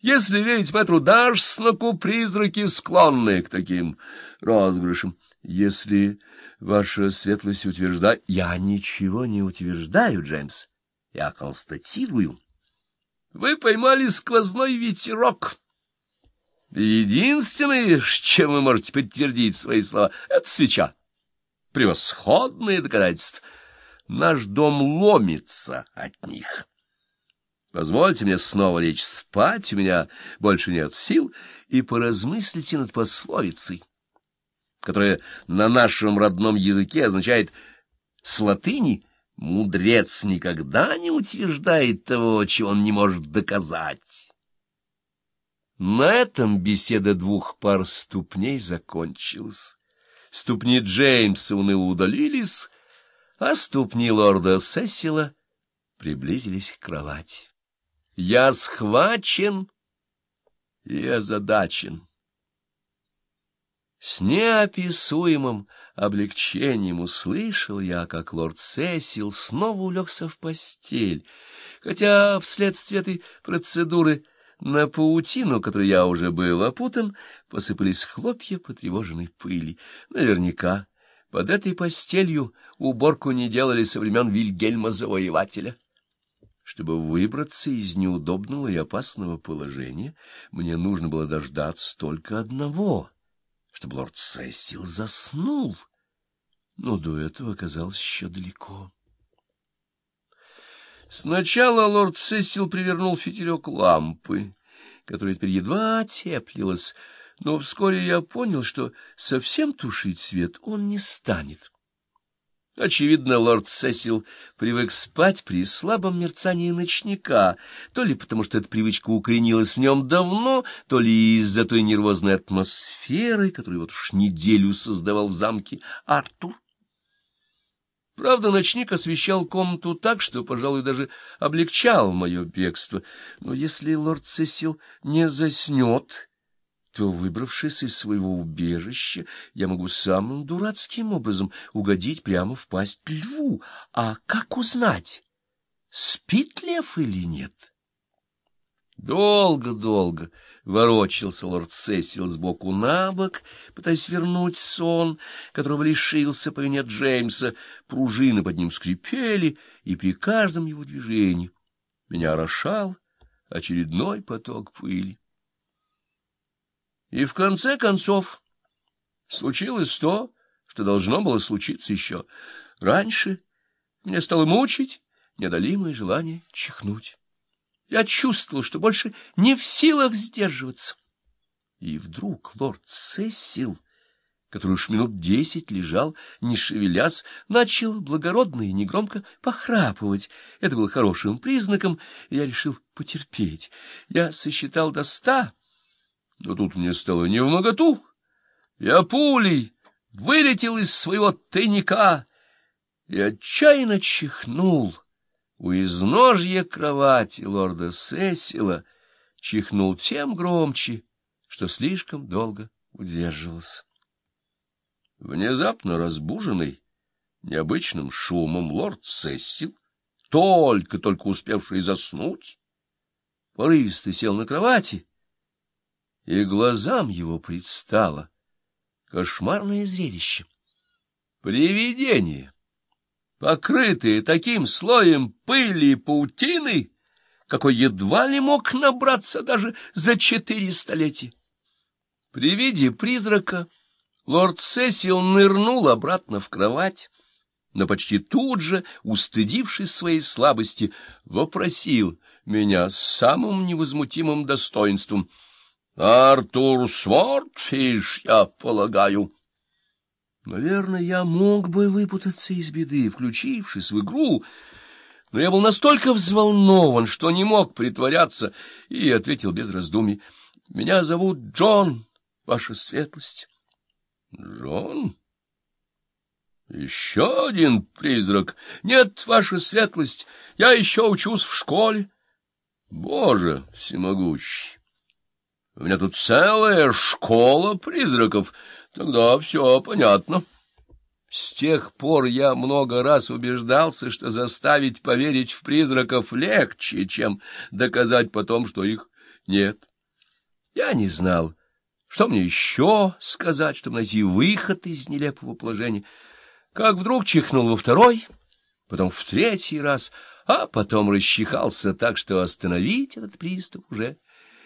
Если верить Мэтру Дашснаку, призраки склонны к таким розыгрышам. Если ваша светлость утверждает... Я ничего не утверждаю, Джеймс. Я констатирую. Вы поймали сквозной ветерок. Единственное, чем вы можете подтвердить свои слова, — это свеча. Превосходное доказательство. Наш дом ломится от них. Позвольте мне снова лечь спать, у меня больше нет сил, и поразмыслите над пословицей, которая на нашем родном языке означает с латыни «мудрец никогда не утверждает того, чего он не может доказать». На этом беседа двух пар ступней закончилась. Ступни Джеймса уныло удалились, а ступни лорда Сесила приблизились к кровати. Я схвачен и озадачен. С неописуемым облегчением услышал я, как лорд Сесил снова улегся в постель, хотя вследствие этой процедуры на паутину, которой я уже был опутан, посыпались хлопья потревоженной пыли. Наверняка под этой постелью уборку не делали со времен Вильгельма Завоевателя. Чтобы выбраться из неудобного и опасного положения, мне нужно было дождаться только одного, чтобы лорд Сесил заснул. Но до этого оказалось еще далеко. Сначала лорд Сесил привернул фитилек лампы, которая теперь едва теплилась, но вскоре я понял, что совсем тушить свет он не станет. Очевидно, лорд Сесил привык спать при слабом мерцании ночника, то ли потому, что эта привычка укоренилась в нем давно, то ли из-за той нервозной атмосферы, которую вот уж неделю создавал в замке Артур. Правда, ночник освещал комнату так, что, пожалуй, даже облегчал мое бегство. Но если лорд Сесил не заснет то, выбравшись из своего убежища, я могу самым дурацким образом угодить прямо в пасть льву. А как узнать, спит лев или нет? Долго-долго ворочался лорд Сесил сбоку на бок, пытаясь вернуть сон, которого лишился по вине Джеймса. Пружины под ним скрипели, и при каждом его движении меня орошал очередной поток пыли. И в конце концов случилось то, что должно было случиться еще раньше. Меня стало мучить неодолимое желание чихнуть. Я чувствовал, что больше не в силах сдерживаться. И вдруг лорд Сесил, который уж минут десять лежал, не шевелясь, начал благородно и негромко похрапывать. Это было хорошим признаком, и я решил потерпеть. Я сосчитал до ста но тут мне стало не в моготу. Я пулей вылетел из своего тайника и отчаянно чихнул. У изножья кровати лорда Сесила чихнул тем громче, что слишком долго удерживался. Внезапно разбуженный необычным шумом лорд Сесил, только-только успевший заснуть, порывисто сел на кровати и глазам его предстало кошмарное зрелище. Привидение, покрытое таким слоем пыли и паутины, какой едва ли мог набраться даже за четыре столетия. При виде призрака лорд Сесил нырнул обратно в кровать, но почти тут же, устыдившись своей слабости, вопросил меня с самым невозмутимым достоинством — Артур Свортфиш, я полагаю. Наверное, я мог бы выпутаться из беды, включившись в игру, но я был настолько взволнован, что не мог притворяться, и ответил без раздумий. — Меня зовут Джон, ваша светлость. — Джон? Еще один призрак. Нет, ваша светлость, я еще учусь в школе. Боже всемогущий! У меня тут целая школа призраков. Тогда все понятно. С тех пор я много раз убеждался, что заставить поверить в призраков легче, чем доказать потом, что их нет. Я не знал, что мне еще сказать, чтобы найти выход из нелепого положения. Как вдруг чихнул во второй, потом в третий раз, а потом расчихался так, что остановить этот приступ уже